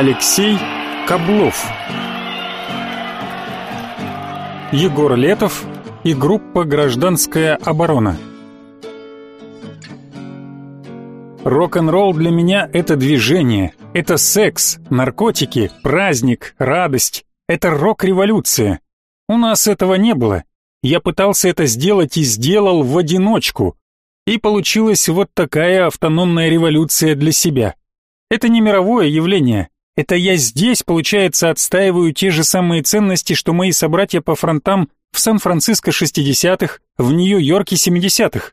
Алексей Каблов Егор Летов и группа «Гражданская оборона» Рок-н-ролл для меня — это движение, это секс, наркотики, праздник, радость. Это рок-революция. У нас этого не было. Я пытался это сделать и сделал в одиночку. И получилась вот такая автономная революция для себя. Это не мировое явление. Это я здесь, получается, отстаиваю те же самые ценности, что мои собратья по фронтам в Сан-Франциско 60-х, в Нью-Йорке 70-х.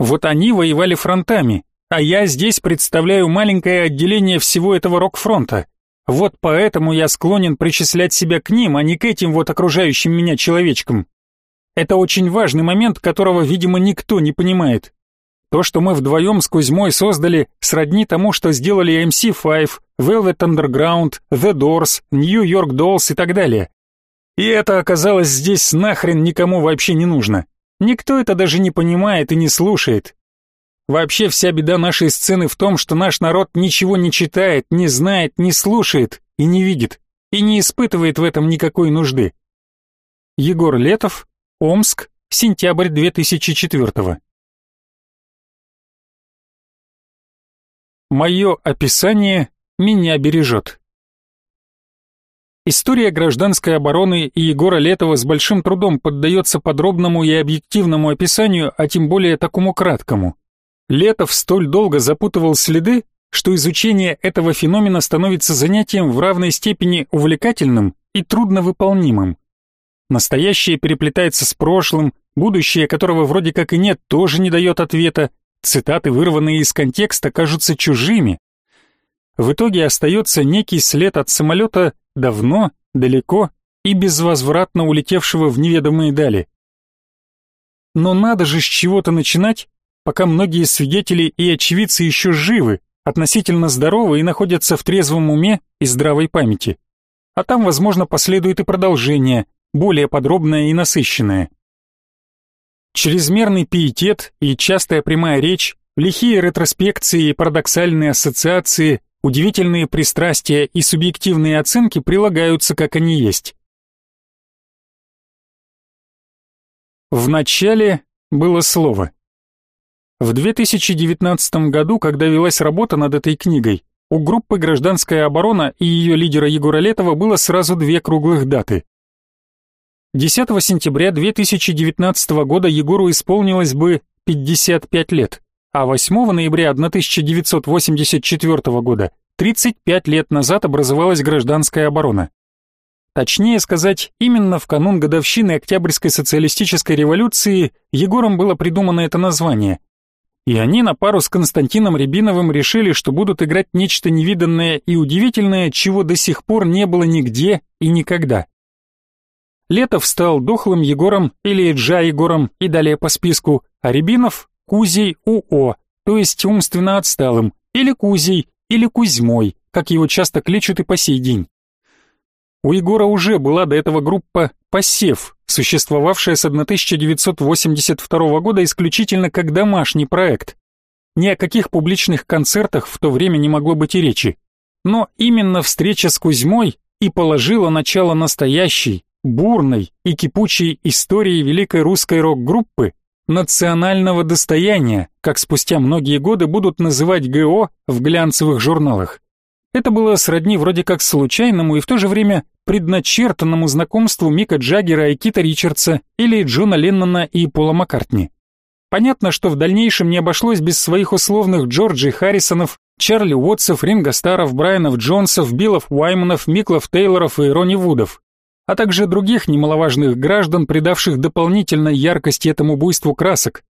Вот они воевали фронтами, а я здесь представляю маленькое отделение всего этого рок-фронта. Вот поэтому я склонен причислять себя к ним, а не к этим вот окружающим меня человечкам. Это очень важный момент, которого, видимо, никто не понимает. То, что мы вдвоем с Кузьмой создали, сродни тому, что сделали MC5, Velvet Underground, The Doors, New York Dolls и так далее. И это оказалось здесь нахрен никому вообще не нужно. Никто это даже не понимает и не слушает. Вообще вся беда нашей сцены в том, что наш народ ничего не читает, не знает, не слушает и не видит, и не испытывает в этом никакой нужды. Егор Летов, Омск, сентябрь 2004 Мое описание меня бережет. История гражданской обороны и Егора Летова с большим трудом поддается подробному и объективному описанию, а тем более такому краткому. Летов столь долго запутывал следы, что изучение этого феномена становится занятием в равной степени увлекательным и трудновыполнимым. Настоящее переплетается с прошлым, будущее которого вроде как и нет, тоже не дает ответа, цитаты, вырванные из контекста, кажутся чужими. В итоге остается некий след от самолета давно, далеко и безвозвратно улетевшего в неведомые дали. Но надо же с чего-то начинать, пока многие свидетели и очевидцы еще живы, относительно здоровы и находятся в трезвом уме и здравой памяти. А там, возможно, последует и продолжение, более подробное и насыщенное. Чрезмерный пиетет и частая прямая речь, лихие ретроспекции и парадоксальные ассоциации Удивительные пристрастия и субъективные оценки прилагаются как они есть. В начале было слово. В 2019 году, когда велась работа над этой книгой, у группы «Гражданская оборона» и ее лидера Егора Летова было сразу две круглых даты. 10 сентября 2019 года Егору исполнилось бы 55 лет а 8 ноября 1984 года, 35 лет назад образовалась гражданская оборона. Точнее сказать, именно в канун годовщины Октябрьской социалистической революции Егором было придумано это название. И они на пару с Константином Рябиновым решили, что будут играть нечто невиданное и удивительное, чего до сих пор не было нигде и никогда. Летов стал дохлым Егором или Джа Егором и далее по списку, а Рябинов Кузей УО, то есть умственно отсталым, или Кузей, или Кузьмой, как его часто кличут и по сей день. У Егора уже была до этого группа «Посев», существовавшая с 1982 года исключительно как домашний проект. Ни о каких публичных концертах в то время не могло быть и речи. Но именно встреча с Кузьмой и положила начало настоящей, бурной и кипучей истории великой русской рок-группы, национального достояния, как спустя многие годы будут называть ГО в глянцевых журналах. Это было сродни вроде как случайному и в то же время предначертанному знакомству Мика Джаггера и Кита Ричардса или Джона Леннона и Пола Маккартни. Понятно, что в дальнейшем не обошлось без своих условных Джорджи Харрисонов, Чарли Уотсов, Ринго Старов, Брайанов Джонсов, Биллов Уайманов, Миклов Тейлоров и Ронни Вудов а также других немаловажных граждан, придавших дополнительной яркости этому буйству красок.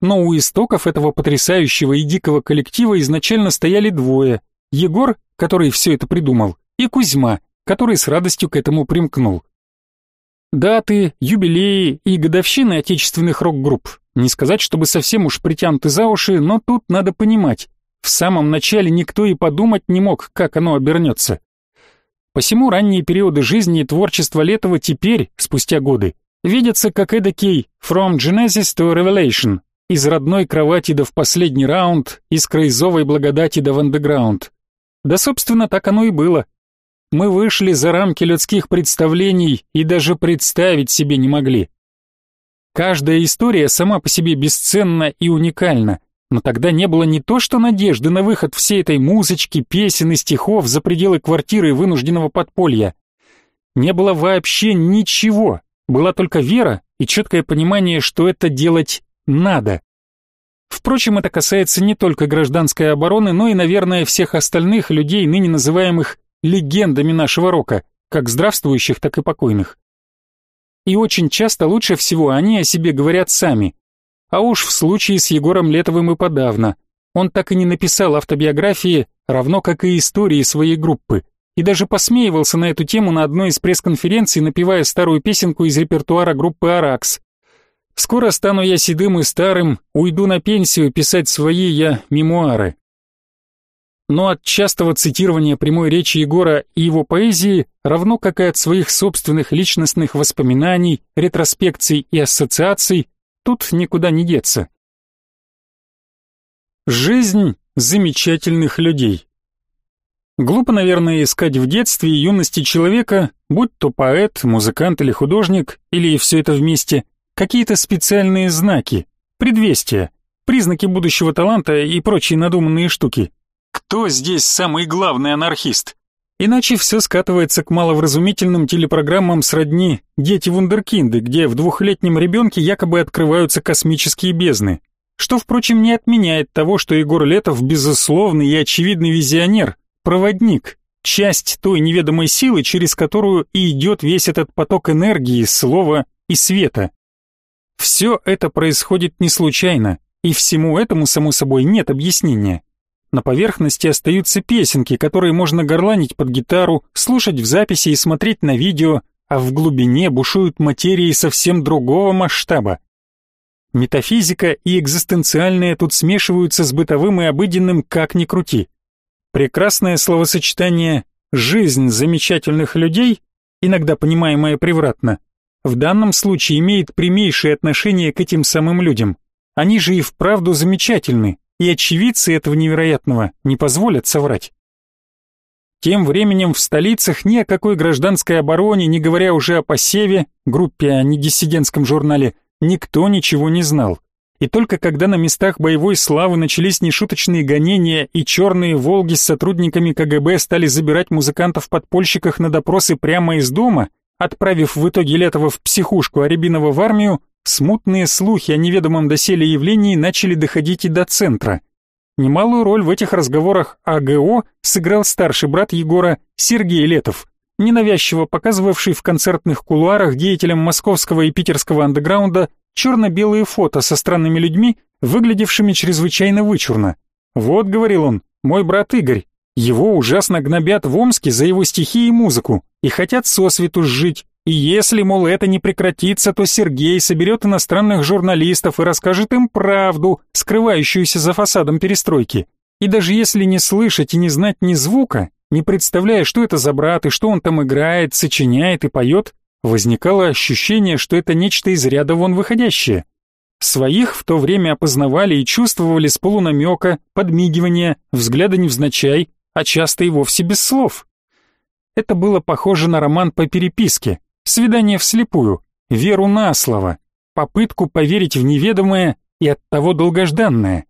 Но у истоков этого потрясающего и дикого коллектива изначально стояли двое – Егор, который все это придумал, и Кузьма, который с радостью к этому примкнул. Даты, юбилеи и годовщины отечественных рок-групп. Не сказать, чтобы совсем уж притянуты за уши, но тут надо понимать. В самом начале никто и подумать не мог, как оно обернется. Посему ранние периоды жизни и творчества Летова теперь, спустя годы, видятся как эдакий «From Genesis to Revelation» из родной кровати до в последний раунд, из крайзовой благодати до в андеграунд. Да, собственно, так оно и было. Мы вышли за рамки людских представлений и даже представить себе не могли. Каждая история сама по себе бесценна и уникальна, но тогда не было не то что надежды на выход всей этой музычки, песен и стихов за пределы квартиры и вынужденного подполья. Не было вообще ничего, была только вера и четкое понимание, что это делать надо. Впрочем, это касается не только гражданской обороны, но и, наверное, всех остальных людей, ныне называемых легендами нашего рока, как здравствующих, так и покойных. И очень часто лучше всего они о себе говорят сами. А уж в случае с Егором Летовым и подавно. Он так и не написал автобиографии, равно как и истории своей группы, и даже посмеивался на эту тему на одной из пресс-конференций, напевая старую песенку из репертуара группы «Аракс». «Скоро стану я седым и старым, уйду на пенсию писать свои я мемуары» но от частого цитирования прямой речи Егора и его поэзии, равно как и от своих собственных личностных воспоминаний, ретроспекций и ассоциаций, тут никуда не деться. Жизнь замечательных людей. Глупо, наверное, искать в детстве и юности человека, будь то поэт, музыкант или художник, или все это вместе, какие-то специальные знаки, предвестия, признаки будущего таланта и прочие надуманные штуки – кто здесь самый главный анархист? Иначе все скатывается к маловразумительным телепрограммам сродни «Дети вундеркинды», где в двухлетнем ребенке якобы открываются космические бездны. Что, впрочем, не отменяет того, что Егор Летов безусловный и очевидный визионер, проводник, часть той неведомой силы, через которую и идет весь этот поток энергии, слова и света. Все это происходит не случайно, и всему этому, само собой, нет объяснения. На поверхности остаются песенки, которые можно горланить под гитару, слушать в записи и смотреть на видео, а в глубине бушуют материи совсем другого масштаба. Метафизика и экзистенциальное тут смешиваются с бытовым и обыденным как ни крути. Прекрасное словосочетание «жизнь замечательных людей», иногда понимаемое превратно, в данном случае имеет прямейшее отношение к этим самым людям. Они же и вправду замечательны, и очевидцы этого невероятного не позволят соврать. Тем временем в столицах ни о какой гражданской обороне, не говоря уже о посеве, группе, а не диссидентском журнале, никто ничего не знал. И только когда на местах боевой славы начались нешуточные гонения и черные «Волги» с сотрудниками КГБ стали забирать музыкантов-подпольщиках на допросы прямо из дома, отправив в итоге Летова в психушку, а Рябинова в армию, Смутные слухи о неведомом доселе явлении начали доходить и до центра. Немалую роль в этих разговорах АГО сыграл старший брат Егора Сергей Летов, ненавязчиво показывавший в концертных кулуарах деятелям московского и питерского андеграунда черно-белые фото со странными людьми, выглядевшими чрезвычайно вычурно. «Вот», — говорил он, — «мой брат Игорь. Его ужасно гнобят в Омске за его стихи и музыку и хотят сосвету сжить, и если, мол, это не прекратится, то Сергей соберет иностранных журналистов и расскажет им правду, скрывающуюся за фасадом перестройки. И даже если не слышать и не знать ни звука, не представляя, что это за брат и что он там играет, сочиняет и поет, возникало ощущение, что это нечто из ряда вон выходящее. Своих в то время опознавали и чувствовали с полунамека, подмигивания, взгляда невзначай, а часто и вовсе без слов. Это было похоже на роман по переписке, Свидание вслепую, веру на слово, попытку поверить в неведомое и оттого долгожданное.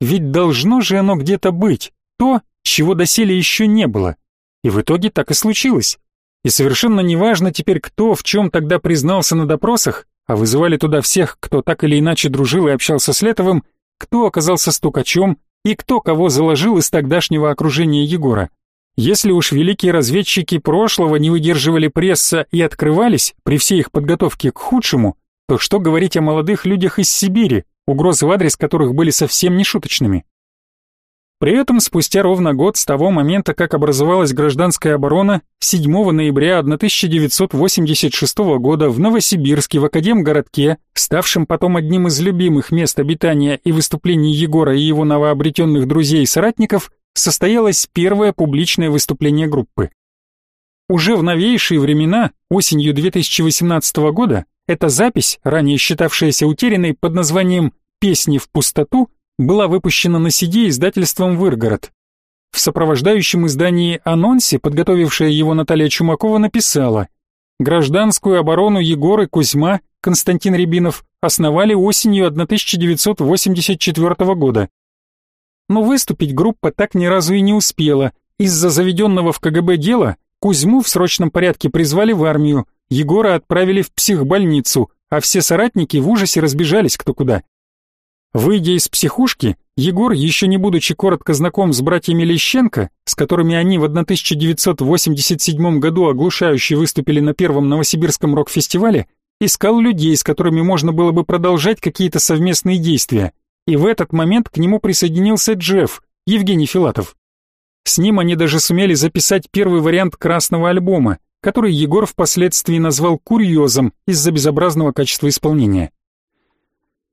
Ведь должно же оно где-то быть, то, чего доселе еще не было. И в итоге так и случилось. И совершенно неважно теперь, кто в чем тогда признался на допросах, а вызывали туда всех, кто так или иначе дружил и общался с Летовым, кто оказался стукачом и кто кого заложил из тогдашнего окружения Егора. Если уж великие разведчики прошлого не выдерживали пресса и открывались при всей их подготовке к худшему, то что говорить о молодых людях из Сибири, угрозы в адрес которых были совсем не шуточными? При этом спустя ровно год с того момента, как образовалась гражданская оборона, 7 ноября 1986 года в Новосибирске в Академгородке, ставшем потом одним из любимых мест обитания и выступлений Егора и его новообретенных друзей и соратников, состоялось первое публичное выступление группы. Уже в новейшие времена, осенью 2018 года, эта запись, ранее считавшаяся утерянной под названием «Песни в пустоту», была выпущена на CD издательством «Выргород». В сопровождающем издании анонсе, подготовившая его Наталья Чумакова, написала «Гражданскую оборону Егор и Кузьма, Константин Рябинов, основали осенью 1984 года. Но выступить группа так ни разу и не успела. Из-за заведенного в КГБ дела Кузьму в срочном порядке призвали в армию, Егора отправили в психбольницу, а все соратники в ужасе разбежались кто куда. Выйдя из психушки, Егор, еще не будучи коротко знаком с братьями Лещенко, с которыми они в 1987 году оглушающе выступили на первом новосибирском рок-фестивале, искал людей, с которыми можно было бы продолжать какие-то совместные действия. И в этот момент к нему присоединился Джефф, Евгений Филатов. С ним они даже сумели записать первый вариант красного альбома, который Егор впоследствии назвал курьезом из-за безобразного качества исполнения.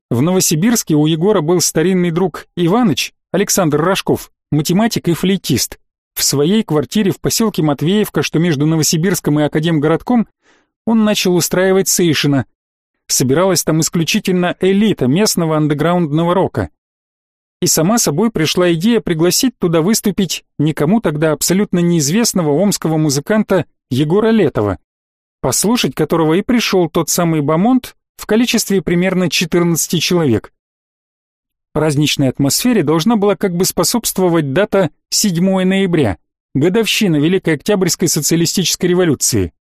В Новосибирске у Егора был старинный друг Иваныч, Александр Рожков, математик и флейтист. В своей квартире в поселке Матвеевка, что между Новосибирском и Академгородком, он начал устраивать сейшина. Собиралась там исключительно элита местного андеграундного рока. И сама собой пришла идея пригласить туда выступить никому тогда абсолютно неизвестного омского музыканта Егора Летова, послушать которого и пришел тот самый Бамонт, в количестве примерно 14 человек. Праздничной атмосфере должна была как бы способствовать дата 7 ноября, годовщина Великой Октябрьской социалистической революции.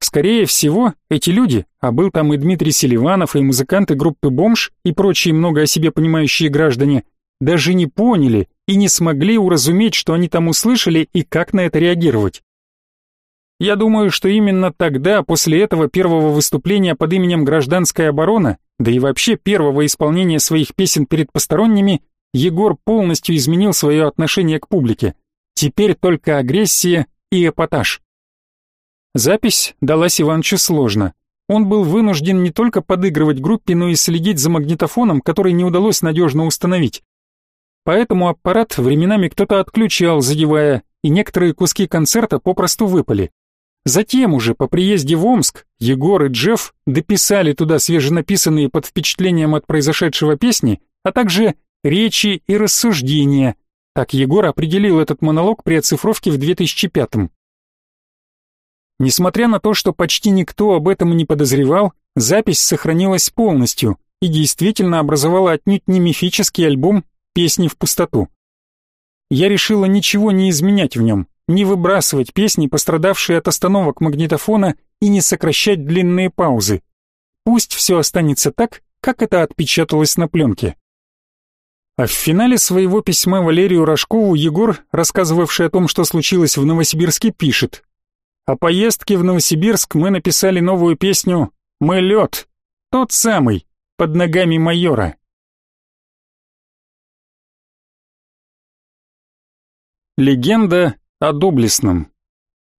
Скорее всего, эти люди, а был там и Дмитрий Селиванов, и музыканты группы «Бомж», и прочие много о себе понимающие граждане, даже не поняли и не смогли уразуметь, что они там услышали и как на это реагировать. Я думаю, что именно тогда, после этого первого выступления под именем «Гражданская оборона», да и вообще первого исполнения своих песен перед посторонними, Егор полностью изменил свое отношение к публике. Теперь только агрессия и эпатаж. Запись далась Иванчу сложно. Он был вынужден не только подыгрывать группе, но и следить за магнитофоном, который не удалось надежно установить. Поэтому аппарат временами кто-то отключал, задевая, и некоторые куски концерта попросту выпали. Затем уже по приезде в Омск Егор и Джефф дописали туда свеженаписанные под впечатлением от произошедшего песни, а также речи и рассуждения. Так Егор определил этот монолог при оцифровке в 2005 -м. Несмотря на то, что почти никто об этом не подозревал, запись сохранилась полностью и действительно образовала отнюдь не мифический альбом «Песни в пустоту». Я решила ничего не изменять в нем, не выбрасывать песни, пострадавшие от остановок магнитофона, и не сокращать длинные паузы. Пусть все останется так, как это отпечаталось на пленке. А в финале своего письма Валерию Рожкову Егор, рассказывавший о том, что случилось в Новосибирске, пишет. «О поездке в Новосибирск мы написали новую песню «Мы лед», тот самый, под ногами майора». Легенда о доблестном.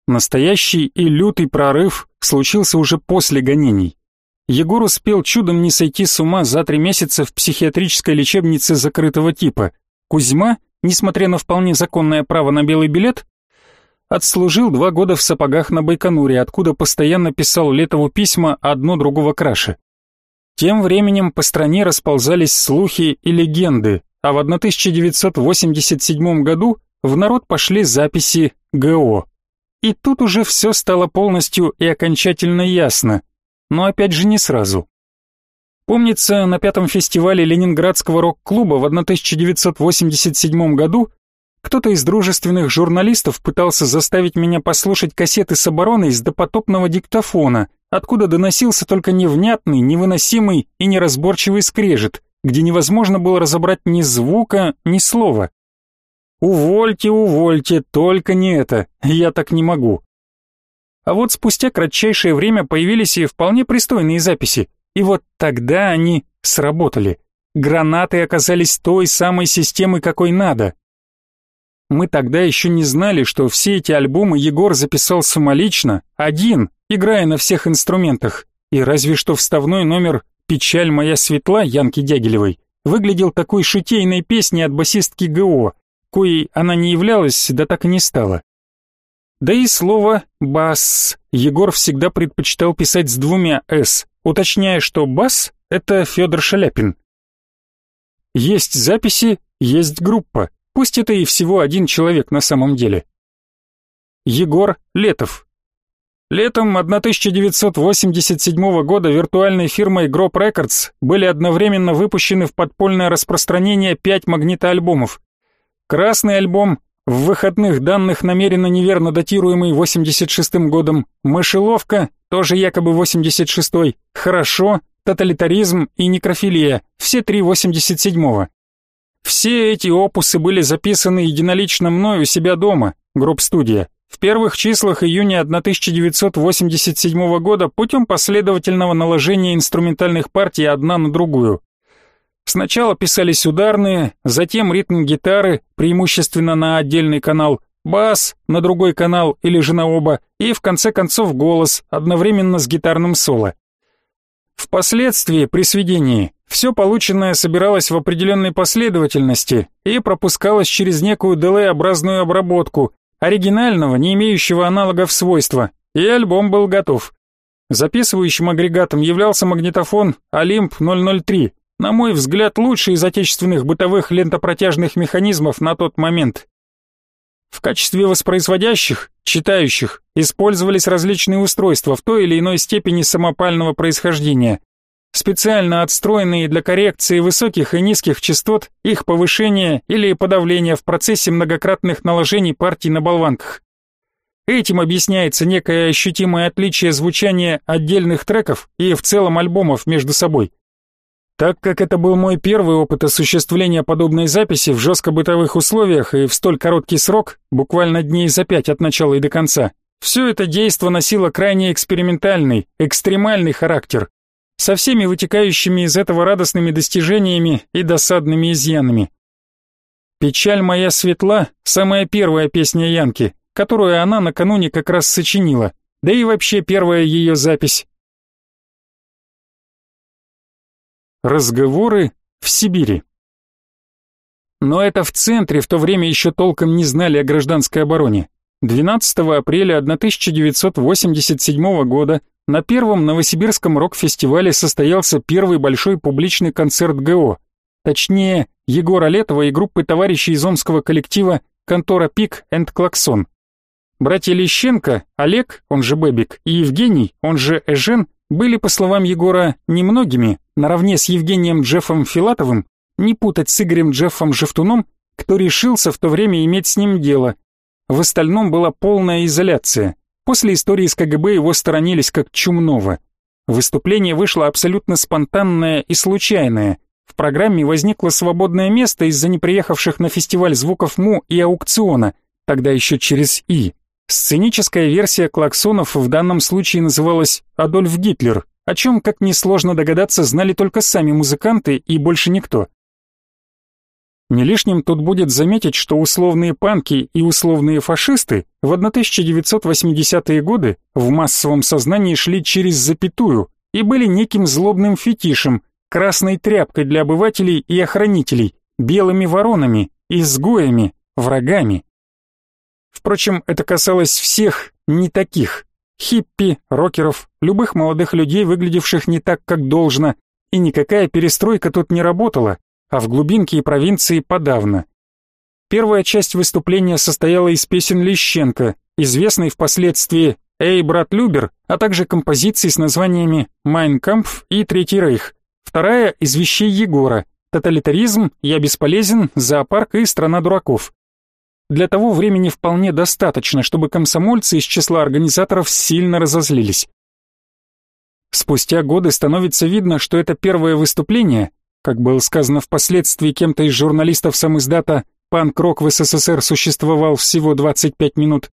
Настоящий и лютый прорыв случился уже после гонений. Егор успел чудом не сойти с ума за три месяца в психиатрической лечебнице закрытого типа. Кузьма, несмотря на вполне законное право на белый билет, отслужил два года в сапогах на Байконуре, откуда постоянно писал Летову письма одно другого краше. Тем временем по стране расползались слухи и легенды, а в 1987 году в народ пошли записи ГО. И тут уже все стало полностью и окончательно ясно, но опять же не сразу. Помнится, на пятом фестивале Ленинградского рок-клуба в 1987 году кто-то из дружественных журналистов пытался заставить меня послушать кассеты с обороной из допотопного диктофона, откуда доносился только невнятный, невыносимый и неразборчивый скрежет, где невозможно было разобрать ни звука, ни слова. Увольте, увольте, только не это, я так не могу. А вот спустя кратчайшее время появились и вполне пристойные записи, и вот тогда они сработали. Гранаты оказались той самой системой, какой надо. Мы тогда еще не знали, что все эти альбомы Егор записал самолично, один, играя на всех инструментах, и разве что вставной номер «Печаль моя светла» Янки Дягилевой выглядел такой шутейной песней от басистки ГО, коей она не являлась, да так и не стала. Да и слово «бас» Егор всегда предпочитал писать с двумя «с», уточняя, что «бас» — это Федор Шаляпин. Есть записи, есть группа, Пусть это и всего один человек на самом деле. Егор Летов. Летом 1987 года виртуальной фирмой Grop Records были одновременно выпущены в подпольное распространение пять магнитоальбомов. Красный альбом, в выходных данных намеренно неверно датируемый 86-м годом, Мышеловка, тоже якобы 86-й, Хорошо, Тоталитаризм и Некрофилия, все три 87-го. Все эти опусы были записаны единолично мной у себя дома, групп-студия, в первых числах июня 1987 года путем последовательного наложения инструментальных партий одна на другую. Сначала писались ударные, затем ритм гитары, преимущественно на отдельный канал, бас на другой канал или же на оба, и в конце концов голос, одновременно с гитарным соло. Впоследствии, при сведении, все полученное собиралось в определенной последовательности и пропускалось через некую делей-образную обработку, оригинального, не имеющего аналогов свойства, и альбом был готов. Записывающим агрегатом являлся магнитофон Олимп 003, на мой взгляд, лучший из отечественных бытовых лентопротяжных механизмов на тот момент. В качестве воспроизводящих, читающих, использовались различные устройства в той или иной степени самопального происхождения. Специально отстроенные для коррекции высоких и низких частот, их повышения или подавления в процессе многократных наложений партий на болванках. Этим объясняется некое ощутимое отличие звучания отдельных треков и в целом альбомов между собой. Так как это был мой первый опыт осуществления подобной записи в жестко бытовых условиях и в столь короткий срок, буквально дней за пять от начала и до конца, все это действо носило крайне экспериментальный, экстремальный характер, со всеми вытекающими из этого радостными достижениями и досадными изъянами. «Печаль моя светла» — самая первая песня Янки, которую она накануне как раз сочинила, да и вообще первая ее запись, Разговоры в Сибири. Но это в центре в то время еще толком не знали о гражданской обороне. 12 апреля 1987 года на первом Новосибирском рок-фестивале состоялся первый большой публичный концерт ГО. Точнее, Егора Летова и группы товарищей из омского коллектива «Контора Пик энд Клаксон». Братья Лещенко, Олег, он же Бэбик, и Евгений, он же Эжен, были, по словам Егора, немногими, наравне с Евгением Джеффом Филатовым, не путать с Игорем Джеффом Жевтуном, кто решился в то время иметь с ним дело. В остальном была полная изоляция. После истории с КГБ его сторонились как чумного. Выступление вышло абсолютно спонтанное и случайное. В программе возникло свободное место из-за неприехавших на фестиваль звуков МУ и аукциона, тогда еще через И. Сценическая версия клаксонов в данном случае называлась «Адольф Гитлер», о чем, как несложно догадаться, знали только сами музыканты и больше никто. Не лишним тут будет заметить, что условные панки и условные фашисты в 1980-е годы в массовом сознании шли через запятую и были неким злобным фетишем, красной тряпкой для обывателей и охранителей, белыми воронами, изгоями, врагами. Впрочем, это касалось всех не таких. Хиппи, рокеров, любых молодых людей, выглядевших не так, как должно, и никакая перестройка тут не работала, а в глубинке и провинции подавно. Первая часть выступления состояла из песен Лещенко, известной впоследствии «Эй, брат Любер», а также композиций с названиями «Майн Кампф» и «Третий рейх». Вторая — из вещей Егора «Тоталитаризм», «Я бесполезен», «Зоопарк» и «Страна дураков». Для того времени вполне достаточно, чтобы комсомольцы из числа организаторов сильно разозлились. Спустя годы становится видно, что это первое выступление, как было сказано впоследствии кем-то из журналистов самиздата «Панк-рок в СССР существовал всего 25 минут»,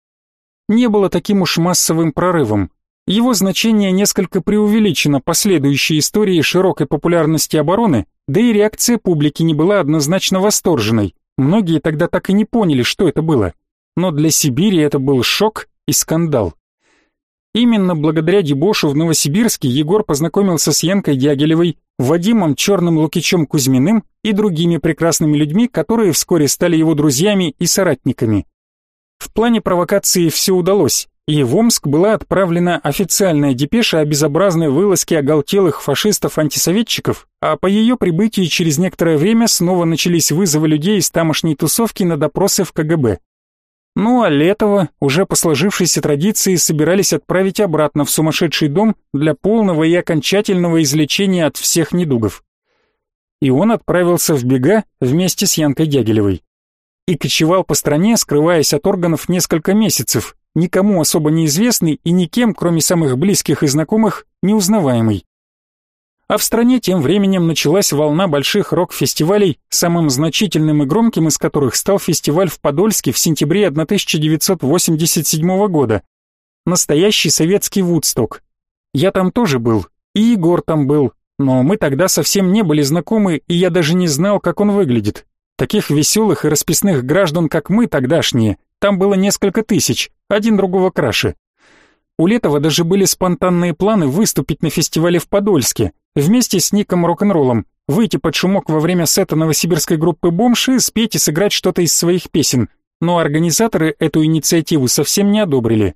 не было таким уж массовым прорывом. Его значение несколько преувеличено последующей историей широкой популярности обороны, да и реакция публики не была однозначно восторженной. Многие тогда так и не поняли, что это было. Но для Сибири это был шок и скандал. Именно благодаря дебошу в Новосибирске Егор познакомился с Янкой Дягилевой, Вадимом Черным Лукичем Кузьминым и другими прекрасными людьми, которые вскоре стали его друзьями и соратниками. В плане провокации все удалось. и в Омск была отправлена официальная депеша о безобразной вылазке оголтелых фашистов-антисоветчиков, а по ее прибытии через некоторое время снова начались вызовы людей из тамошней тусовки на допросы в КГБ. Ну а Летова, уже по сложившейся традиции, собирались отправить обратно в сумасшедший дом для полного и окончательного излечения от всех недугов. И он отправился в бега вместе с Янкой Дягилевой. И кочевал по стране, скрываясь от органов несколько месяцев, никому особо неизвестный и никем, кроме самых близких и знакомых, неузнаваемый. А в стране тем временем началась волна больших рок-фестивалей, самым значительным и громким из которых стал фестиваль в Подольске в сентябре 1987 года. Настоящий советский Вудсток. Я там тоже был, и Егор там был, но мы тогда совсем не были знакомы, и я даже не знал, как он выглядит. Таких веселых и расписных граждан, как мы тогдашние, там было несколько тысяч, один другого краше. У Летова даже были спонтанные планы выступить на фестивале в Подольске, вместе с Ником Рок-н-роллом, выйти под шумок во время сета новосибирской группы «Бомж» и спеть и сыграть что-то из своих песен, но организаторы эту инициативу совсем не одобрили.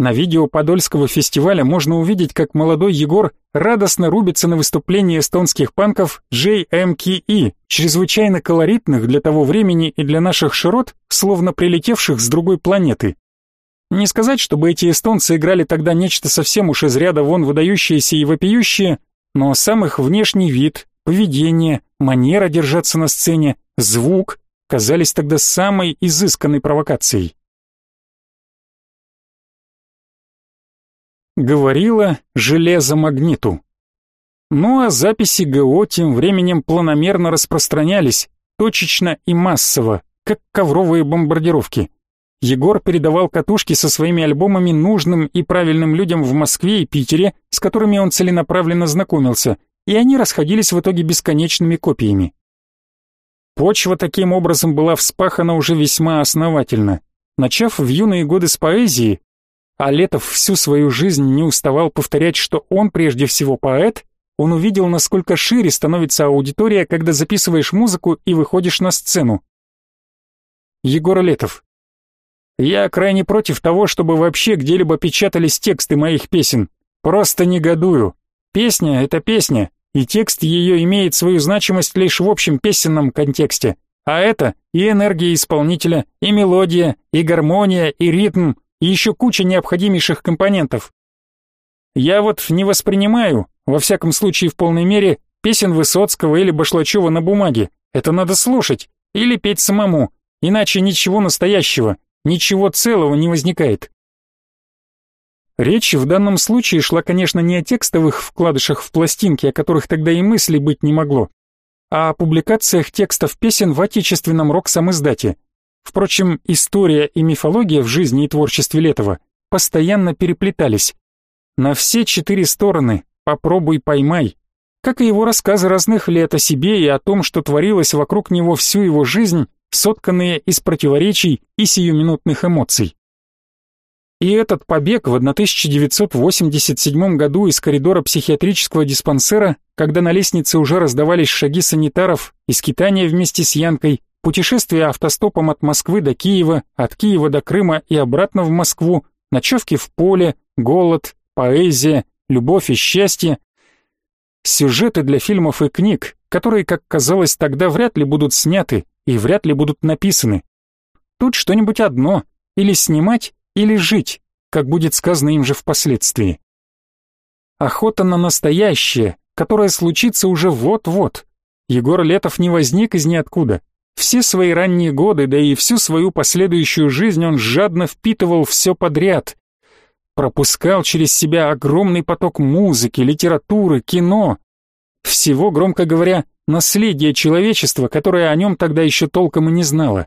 На видео Подольского фестиваля можно увидеть, как молодой Егор радостно рубится на выступлении эстонских панков JMKE, чрезвычайно колоритных для того времени и для наших широт, словно прилетевших с другой планеты. Не сказать, чтобы эти эстонцы играли тогда нечто совсем уж из ряда вон выдающееся и вопиющее, но сам их внешний вид, поведение, манера держаться на сцене, звук казались тогда самой изысканной провокацией. говорила железо магниту. Ну а записи ГО тем временем планомерно распространялись, точечно и массово, как ковровые бомбардировки. Егор передавал катушки со своими альбомами нужным и правильным людям в Москве и Питере, с которыми он целенаправленно знакомился, и они расходились в итоге бесконечными копиями. Почва таким образом была вспахана уже весьма основательно. Начав в юные годы с поэзии, а Летов всю свою жизнь не уставал повторять, что он прежде всего поэт, он увидел, насколько шире становится аудитория, когда записываешь музыку и выходишь на сцену. Егор Летов. Я крайне против того, чтобы вообще где-либо печатались тексты моих песен. Просто негодую. Песня — это песня, и текст ее имеет свою значимость лишь в общем песенном контексте. А это и энергия исполнителя, и мелодия, и гармония, и ритм — и еще куча необходимейших компонентов. Я вот не воспринимаю, во всяком случае в полной мере, песен Высоцкого или Башлачева на бумаге. Это надо слушать или петь самому, иначе ничего настоящего, ничего целого не возникает. Речь в данном случае шла, конечно, не о текстовых вкладышах в пластинки, о которых тогда и мысли быть не могло, а о публикациях текстов песен в отечественном рок-самиздате, Впрочем, история и мифология в жизни и творчестве Летова постоянно переплетались. На все четыре стороны попробуй поймай. Как и его рассказы разных лет о себе и о том, что творилось вокруг него всю его жизнь, сотканные из противоречий и сиюминутных эмоций. И этот побег в 1987 году из коридора психиатрического диспансера, когда на лестнице уже раздавались шаги санитаров, и скитания вместе с Янкой, путешествия автостопом от Москвы до Киева, от Киева до Крыма и обратно в Москву, ночевки в поле, голод, поэзия, любовь и счастье. Сюжеты для фильмов и книг, которые, как казалось, тогда вряд ли будут сняты и вряд ли будут написаны. Тут что-нибудь одно, или снимать, или жить, как будет сказано им же впоследствии. Охота на настоящее, которое случится уже вот-вот. Егор Летов не возник из ниоткуда, все свои ранние годы, да и всю свою последующую жизнь он жадно впитывал все подряд. Пропускал через себя огромный поток музыки, литературы, кино. Всего, громко говоря, наследие человечества, которое о нем тогда еще толком и не знало.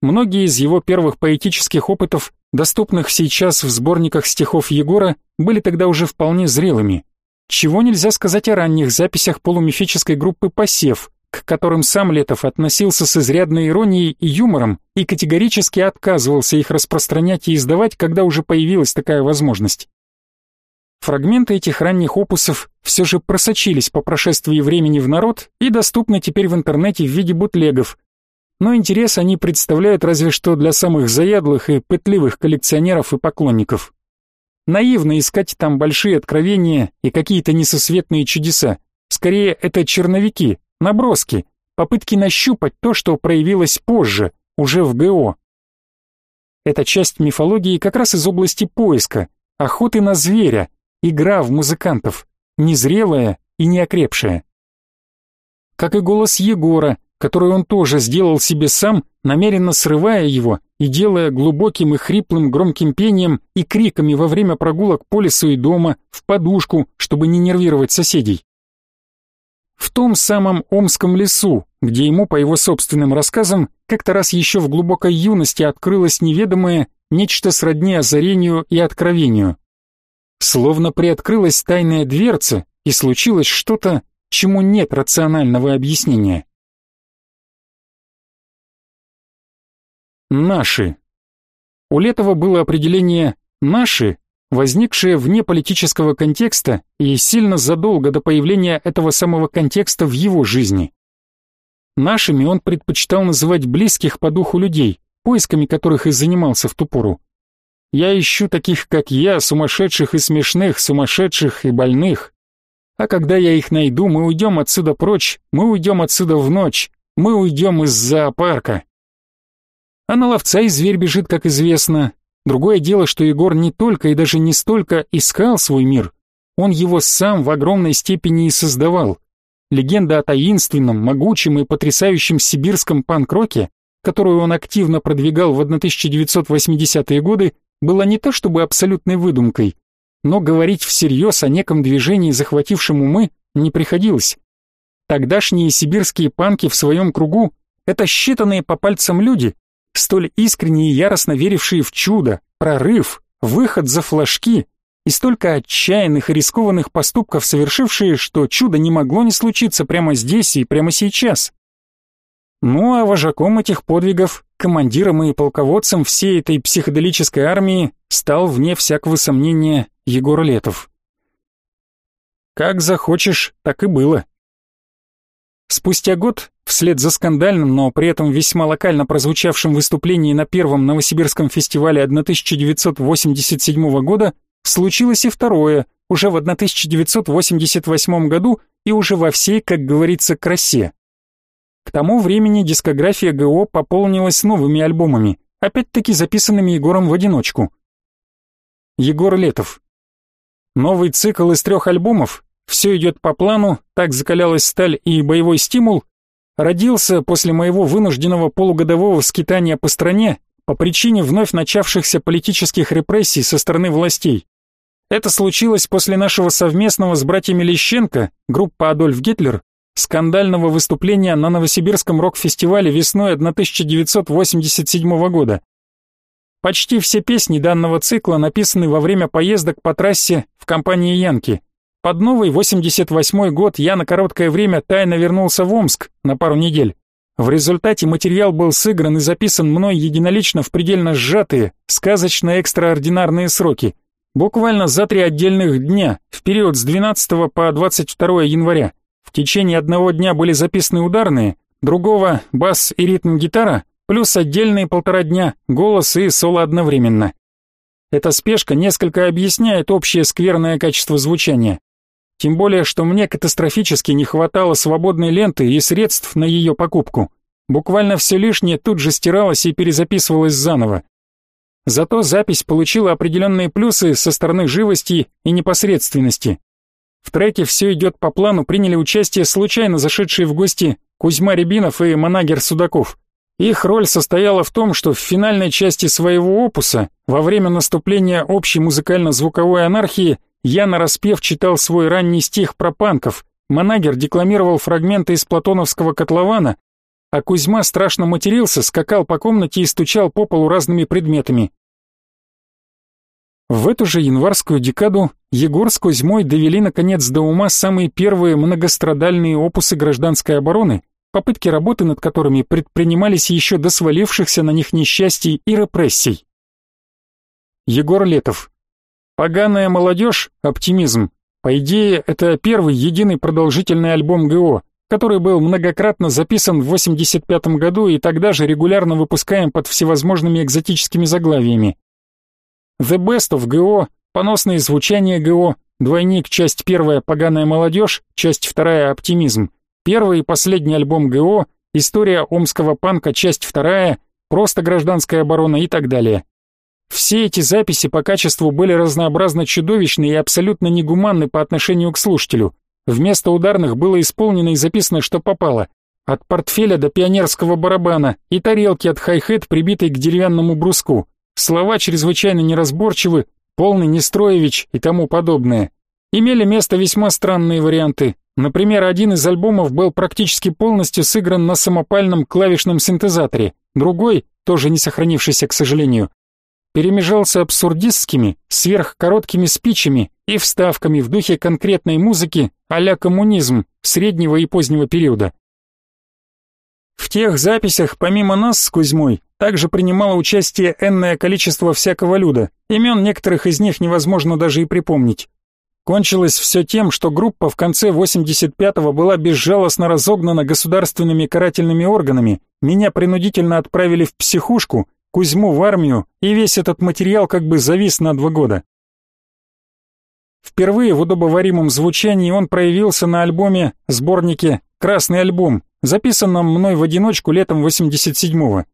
Многие из его первых поэтических опытов, доступных сейчас в сборниках стихов Егора, были тогда уже вполне зрелыми. Чего нельзя сказать о ранних записях полумифической группы «Посев», к которым сам Летов относился с изрядной иронией и юмором и категорически отказывался их распространять и издавать, когда уже появилась такая возможность. Фрагменты этих ранних опусов все же просочились по прошествии времени в народ и доступны теперь в интернете в виде бутлегов. но интерес они представляют разве что для самых заядлых и пытливых коллекционеров и поклонников. Наивно искать там большие откровения и какие-то несусветные чудеса. Скорее, это черновики, наброски, попытки нащупать то, что проявилось позже, уже в ГО. Эта часть мифологии как раз из области поиска, охоты на зверя, игра в музыкантов, незрелая и неокрепшая. Как и голос Егора, который он тоже сделал себе сам, намеренно срывая его и делая глубоким и хриплым громким пением и криками во время прогулок по лесу и дома, в подушку, чтобы не нервировать соседей. В том самом Омском лесу, где ему, по его собственным рассказам, как-то раз еще в глубокой юности открылось неведомое, нечто сродни озарению и откровению. Словно приоткрылась тайная дверца, и случилось что-то, чему нет рационального объяснения. Наши. У Летова было определение «наши», возникшее вне политического контекста и сильно задолго до появления этого самого контекста в его жизни. Нашими он предпочитал называть близких по духу людей, поисками которых и занимался в ту пору. Я ищу таких, как я, сумасшедших и смешных, сумасшедших и больных. А когда я их найду, мы уйдем отсюда прочь, мы уйдем отсюда в ночь, мы уйдем из зоопарка. А на ловца и зверь бежит, как известно. Другое дело, что Егор не только и даже не столько искал свой мир, он его сам в огромной степени и создавал. Легенда о таинственном, могучем и потрясающем сибирском панк-роке, которую он активно продвигал в 1980-е годы, была не то чтобы абсолютной выдумкой, но говорить всерьез о неком движении, захватившем умы, не приходилось. Тогдашние сибирские панки в своем кругу — это считанные по пальцам люди, столь искренне и яростно верившие в чудо, прорыв, выход за флажки и столько отчаянных и рискованных поступков совершившие, что чудо не могло не случиться прямо здесь и прямо сейчас. Ну а вожаком этих подвигов, командиром и полководцем всей этой психоделической армии стал, вне всякого сомнения, Егор Летов. Как захочешь, так и было. Спустя год, вслед за скандальным, но при этом весьма локально прозвучавшим выступлении на первом Новосибирском фестивале 1987 года, случилось и второе, уже в 1988 году и уже во всей, как говорится, красе. К тому времени дискография ГО пополнилась новыми альбомами, опять-таки записанными Егором в одиночку. Егор Летов. Новый цикл из трех альбомов все идет по плану, так закалялась сталь и боевой стимул, родился после моего вынужденного полугодового скитания по стране по причине вновь начавшихся политических репрессий со стороны властей. Это случилось после нашего совместного с братьями Лещенко, группа Адольф Гитлер, скандального выступления на Новосибирском рок-фестивале весной 1987 года. Почти все песни данного цикла написаны во время поездок по трассе в компании Янки. Под новый 88 год я на короткое время тайно вернулся в Омск на пару недель. В результате материал был сыгран и записан мной единолично в предельно сжатые, сказочно-экстраординарные сроки. Буквально за три отдельных дня, в период с 12 по 22 января. В течение одного дня были записаны ударные, другого — бас и ритм-гитара, плюс отдельные полтора дня — голос и соло одновременно. Эта спешка несколько объясняет общее скверное качество звучания. Тем более, что мне катастрофически не хватало свободной ленты и средств на ее покупку. Буквально все лишнее тут же стиралось и перезаписывалось заново. Зато запись получила определенные плюсы со стороны живости и непосредственности. В треке «Все идет по плану» приняли участие случайно зашедшие в гости Кузьма Рябинов и Манагер Судаков. Их роль состояла в том, что в финальной части своего опуса, во время наступления общей музыкально-звуковой анархии, я нараспев читал свой ранний стих про панков, Манагер декламировал фрагменты из платоновского котлована, а Кузьма страшно матерился, скакал по комнате и стучал по полу разными предметами. В эту же январскую декаду Егор с Кузьмой довели наконец до ума самые первые многострадальные опусы гражданской обороны, попытки работы над которыми предпринимались еще до свалившихся на них несчастий и репрессий. Егор Летов Поганая молодежь, оптимизм. По идее, это первый единый продолжительный альбом ГО, который был многократно записан в 85 году и тогда же регулярно выпускаем под всевозможными экзотическими заглавиями. The Best of GO, поносные звучания ГО, двойник, часть первая «Поганая молодежь», часть вторая «Оптимизм», первый и последний альбом ГО, история омского панка, часть вторая, просто гражданская оборона и так далее. Все эти записи по качеству были разнообразно чудовищны и абсолютно негуманны по отношению к слушателю. Вместо ударных было исполнено и записано, что попало. От портфеля до пионерского барабана и тарелки от хай-хет, прибитой к деревянному бруску. Слова чрезвычайно неразборчивы, полный Нестроевич и тому подобное. Имели место весьма странные варианты. Например, один из альбомов был практически полностью сыгран на самопальном клавишном синтезаторе, другой, тоже не сохранившийся, к сожалению, перемежался абсурдистскими, сверхкороткими спичами и вставками в духе конкретной музыки а коммунизм среднего и позднего периода. В тех записях, помимо нас с Кузьмой, также принимало участие энное количество всякого люда, имен некоторых из них невозможно даже и припомнить. Кончилось все тем, что группа в конце 85-го была безжалостно разогнана государственными карательными органами, меня принудительно отправили в психушку, Кузьму в армию, и весь этот материал как бы завис на два года. Впервые в удобоваримом звучании он проявился на альбоме, сборнике «Красный альбом», записанном мной в одиночку летом 87-го.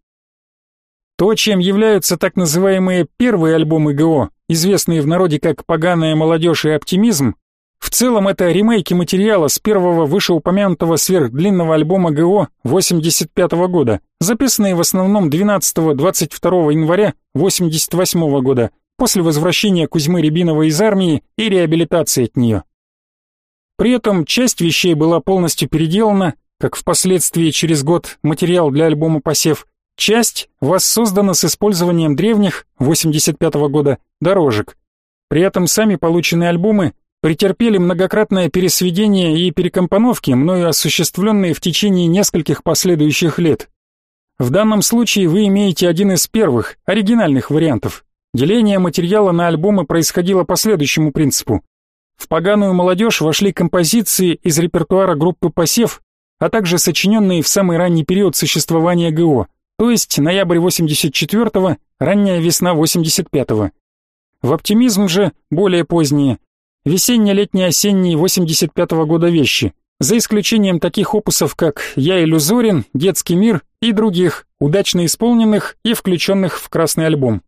То, чем являются так называемые первые альбомы ГО, известные в народе как «Поганая молодежь» и «Оптимизм», в целом это ремейки материала с первого вышеупомянутого сверхдлинного альбома ГО 85 -го года, записанные в основном 12-22 января 88 -го года, после возвращения Кузьмы Рябинова из армии и реабилитации от нее. При этом часть вещей была полностью переделана, как впоследствии через год материал для альбома «Посев», часть воссоздана с использованием древних 85 -го года дорожек. При этом сами полученные альбомы претерпели многократное пересведение и перекомпоновки, мною осуществленные в течение нескольких последующих лет. В данном случае вы имеете один из первых, оригинальных вариантов. Деление материала на альбомы происходило по следующему принципу. В поганую молодежь вошли композиции из репертуара группы «Посев», а также сочиненные в самый ранний период существования ГО, то есть ноябрь 84-го, ранняя весна 85-го. В «Оптимизм» же, более поздние, весенне-летне-осенние 85 -го года вещи, за исключением таких опусов, как «Я иллюзорен», «Детский мир» и других, удачно исполненных и включенных в красный альбом.